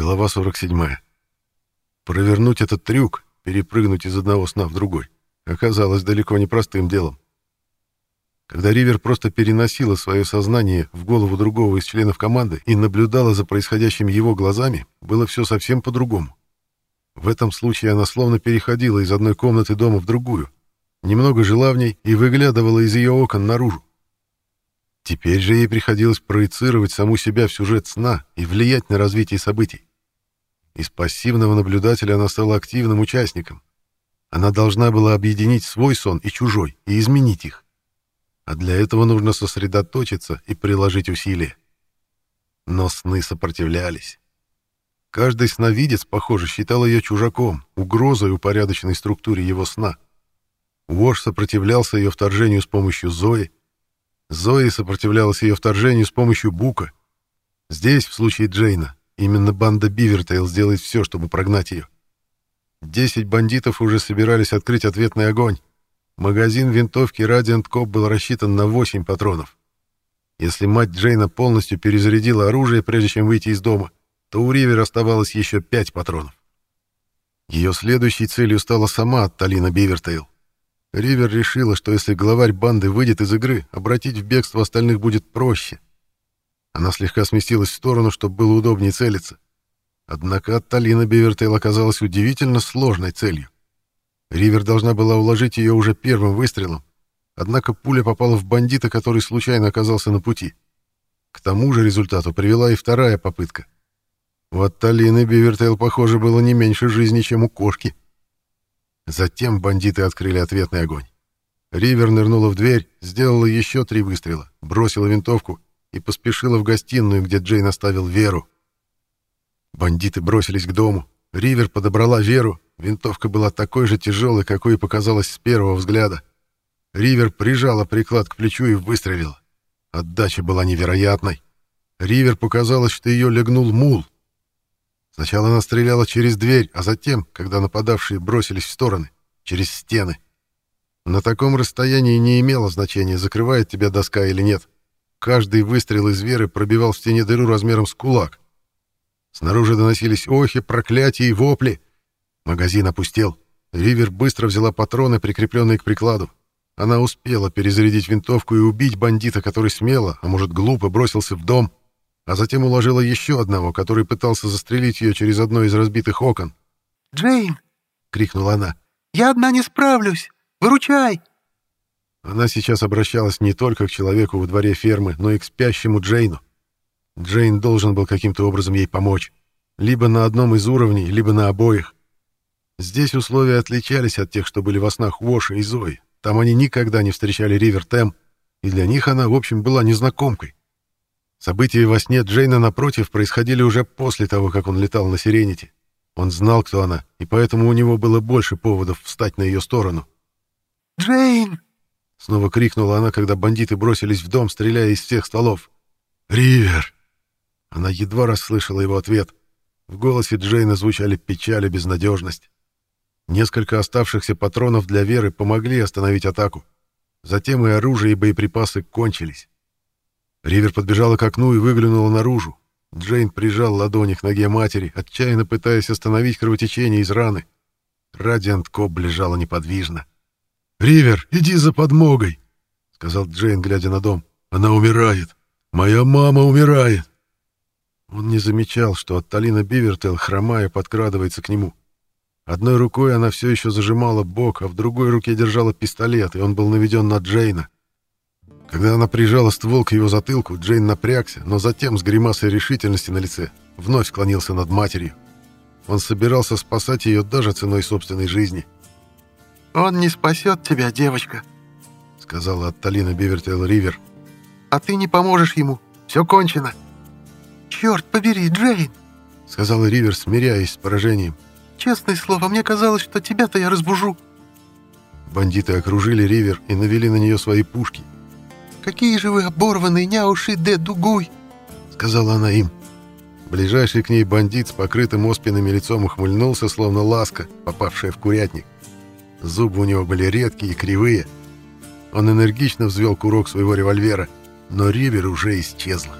Глава 47. Провернуть этот трюк, перепрыгнуть из одного сна в другой, оказалось далеко не простым делом. Когда Ривер просто переносила свое сознание в голову другого из членов команды и наблюдала за происходящим его глазами, было все совсем по-другому. В этом случае она словно переходила из одной комнаты дома в другую, немного жила в ней и выглядывала из ее окон наружу. Теперь же ей приходилось проецировать саму себя в сюжет сна и влиять на развитие событий. Из пассивного наблюдателя она стала активным участником. Она должна была объединить свой сон и чужой и изменить их. А для этого нужно сосредоточиться и приложить усилия. Но сны сопротивлялись. Каждый сновидец, похоже, считал ее чужаком, угрозой упорядоченной структуре его сна. Вож сопротивлялся ее вторжению с помощью Зои, Зои сопротивлялась ее вторжению с помощью Бука. Здесь, в случае Джейна, именно банда Бивертейл сделает все, чтобы прогнать ее. Десять бандитов уже собирались открыть ответный огонь. Магазин винтовки Radiant Cop был рассчитан на 8 патронов. Если мать Джейна полностью перезарядила оружие, прежде чем выйти из дома, то у Ривер оставалось еще 5 патронов. Ее следующей целью стала сама Талина Бивертейл. Ривер решила, что если главарь банды выйдет из игры, обратить в бегство остальных будет проще. Она слегка сместилась в сторону, чтобы было удобнее целиться. Однако Талина Бивертейл оказалась удивительно сложной целью. Ривер должна была уложить ее уже первым выстрелом, однако пуля попала в бандита, который случайно оказался на пути. К тому же результату привела и вторая попытка. У Талины Бивертейл, похоже, было не меньше жизни, чем у кошки. Затем бандиты открыли ответный огонь. Ривер нырнула в дверь, сделала еще три выстрела, бросила винтовку и поспешила в гостиную, где Джейн оставил Веру. Бандиты бросились к дому. Ривер подобрала Веру. Винтовка была такой же тяжелой, какой и показалось с первого взгляда. Ривер прижала приклад к плечу и выстрелила. Отдача была невероятной. Ривер показалось, что ее легнул мул — Сначала она стреляла через дверь, а затем, когда нападавшие бросились в стороны, через стены. На таком расстоянии не имело значения, закрывает тебя доска или нет. Каждый выстрел из веры пробивал в стене дыру размером с кулак. Снаружи доносились охи, проклятия и вопли. Магазин опустел. Ривер быстро взяла патроны, прикрепленные к прикладу. Она успела перезарядить винтовку и убить бандита, который смело, а может глупо, бросился в дом а затем уложила еще одного, который пытался застрелить ее через одно из разбитых окон. «Джейн!» — крикнула она. «Я одна не справлюсь! Выручай!» Она сейчас обращалась не только к человеку во дворе фермы, но и к спящему Джейну. Джейн должен был каким-то образом ей помочь. Либо на одном из уровней, либо на обоих. Здесь условия отличались от тех, что были во снах Воша и Зои. Там они никогда не встречали Ривер Тэм, и для них она, в общем, была незнакомкой. События во сне Джейна, напротив, происходили уже после того, как он летал на Сиренити. Он знал, кто она, и поэтому у него было больше поводов встать на ее сторону. «Джейн!» — снова крикнула она, когда бандиты бросились в дом, стреляя из всех стволов. «Ривер!» Она едва расслышала его ответ. В голосе Джейна звучали печаль и безнадежность. Несколько оставшихся патронов для Веры помогли остановить атаку. Затем и оружие, и боеприпасы кончились. Ривер подбежала к окну и выглянула наружу. Джейн прижал ладони к ноге матери, отчаянно пытаясь остановить кровотечение из раны. Радиант Коб лежала неподвижно. «Ривер, иди за подмогой!» — сказал Джейн, глядя на дом. «Она умирает! Моя мама умирает!» Он не замечал, что от Талина Бивертел, хромая, подкрадывается к нему. Одной рукой она все еще зажимала бок, а в другой руке держала пистолет, и он был наведен на Джейна. Когда она прижала ствол к его затылку, Джейн напрягся, но затем с гримасой решительности на лице вновь склонился над матерью. Он собирался спасать ее даже ценой собственной жизни. «Он не спасет тебя, девочка», — сказала Атталина Бивертейл Ривер. «А ты не поможешь ему. Все кончено». «Черт побери, Джейн», — сказала Ривер, смиряясь с поражением. «Честное слово, мне казалось, что тебя-то я разбужу». Бандиты окружили Ривер и навели на нее свои пушки — какие же вы оборванные няуши де дугуй!» — сказала она им. Ближайший к ней бандит с покрытым оспинами лицом ухмыльнулся, словно ласка, попавшая в курятник. Зубы у него были редкие и кривые. Он энергично взвел курок своего револьвера, но Ривер уже исчезла.